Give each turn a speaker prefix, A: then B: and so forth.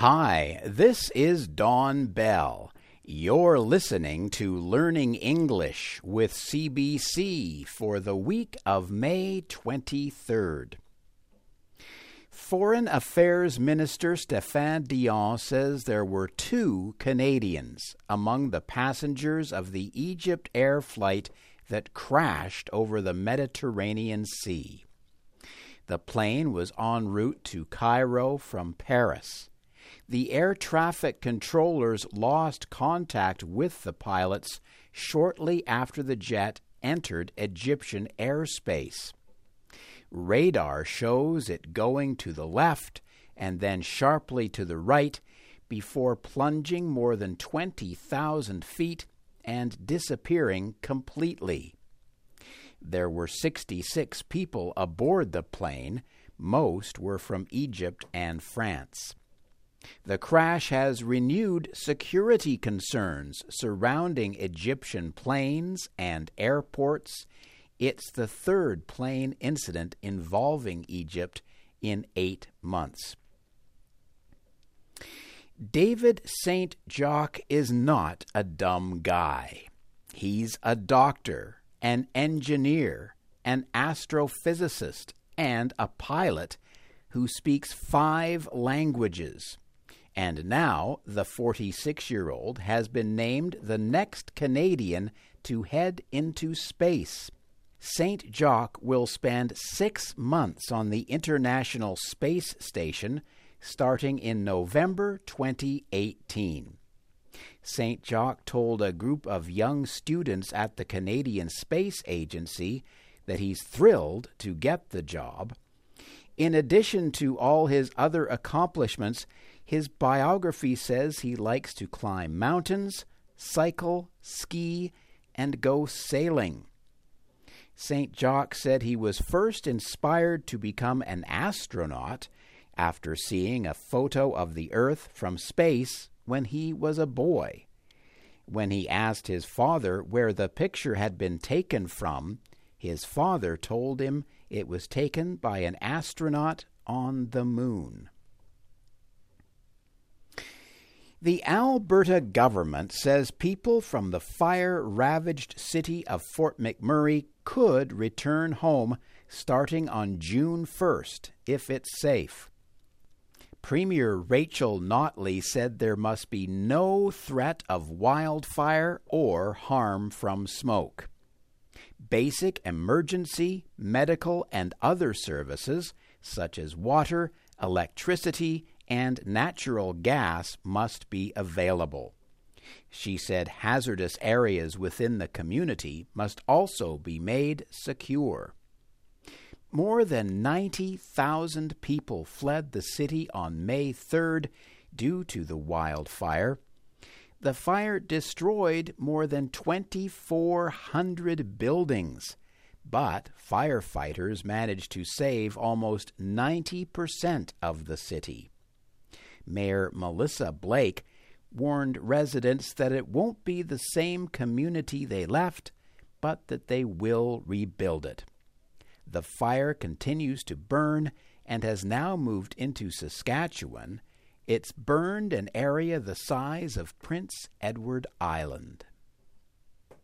A: Hi, this is Don Bell. You're listening to Learning English with CBC for the week of May 23rd. Foreign Affairs Minister Stéphane Dion says there were two Canadians among the passengers of the Egypt Air flight that crashed over the Mediterranean Sea. The plane was en route to Cairo from Paris. The air traffic controllers lost contact with the pilots shortly after the jet entered Egyptian airspace. Radar shows it going to the left and then sharply to the right before plunging more than 20,000 feet and disappearing completely. There were 66 people aboard the plane. Most were from Egypt and France. The crash has renewed security concerns surrounding Egyptian planes and airports it's the third plane incident involving Egypt in eight months. David St. Jock is not a dumb guy. He's a doctor, an engineer, an astrophysicist, and a pilot who speaks five languages. And now the 46 year old has been named the next Canadian to head into space. Saint-Jacques will spend six months on the International Space Station starting in November 2018. Saint-Jacques told a group of young students at the Canadian Space Agency that he's thrilled to get the job. In addition to all his other accomplishments, his biography says he likes to climb mountains, cycle, ski, and go sailing. Saint-Jacques said he was first inspired to become an astronaut after seeing a photo of the Earth from space when he was a boy. When he asked his father where the picture had been taken from, his father told him it was taken by an astronaut on the moon. The Alberta government says people from the fire ravaged city of Fort McMurray could return home starting on June 1st if it's safe. Premier Rachel Notley said there must be no threat of wildfire or harm from smoke. Basic emergency, medical, and other services, such as water, electricity, and natural gas, must be available. She said hazardous areas within the community must also be made secure. More than 90,000 people fled the city on May 3rd due to the wildfire. The fire destroyed more than 2,400 buildings, but firefighters managed to save almost 90% of the city. Mayor Melissa Blake warned residents that it won't be the same community they left, but that they will rebuild it. The fire continues to burn and has now moved into Saskatchewan. It's burned an area the size of Prince Edward Island.